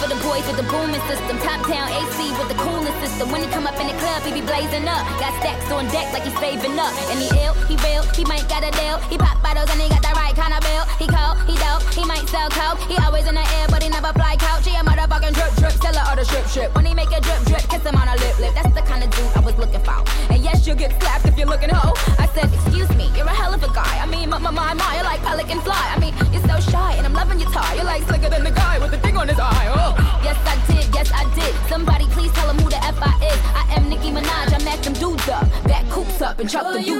for the boys with the booming system. Top town AC with the coolest system. When he come up in the club, he be blazing up. Got stacks on deck like he's saving up. And he ill, he real, he might got a deal. He pop bottles and he got the right kind of bill. He my you're like pelican fly. I mean, you're so shy, and I'm loving your tie. You're like slicker than the guy with the thing on his eye. Oh. Yes, I did, yes, I did. Somebody please tell him who the F I is. I am Nicki Minaj, I match them dudes up. Back coops up and chuck the dudes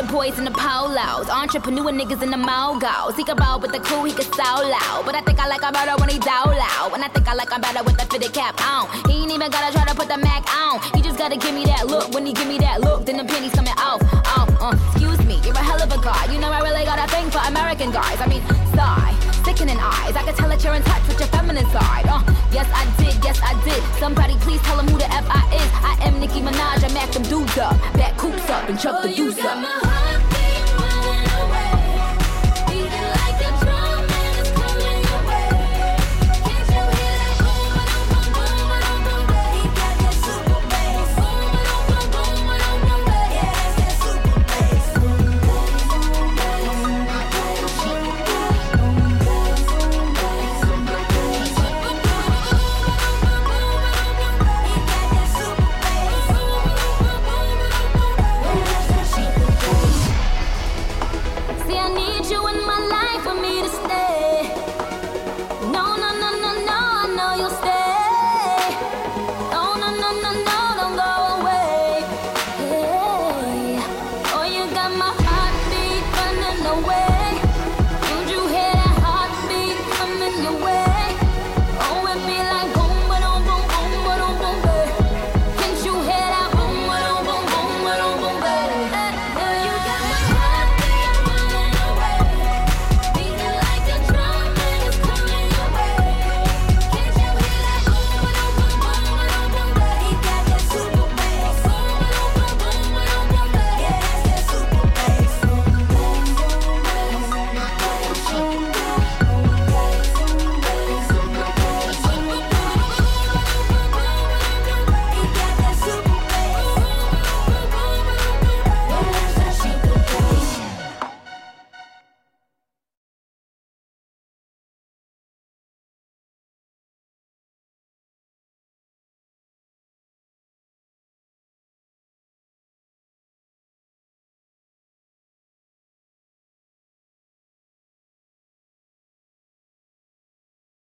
boys in the polos. Entrepreneur niggas in the mogos. He can roll with the crew, he can so loud. But I think I like him better when he down loud. And I think I like him better with the fitted cap on. He ain't even gotta try to put the Mac on. He just gotta give me that look. When he give me that look, then the pennies coming off. Oh, uh, excuse me, you're a hell of a guy. You know I really got a thing for American guys. I mean, sigh, sickening eyes. I can tell that you're in touch with your feminine side. Uh, yes I did, yes I did. Somebody please tell him who the F I is. I am Nicki Minaj. I mac them dudes up and chuck the deuce up.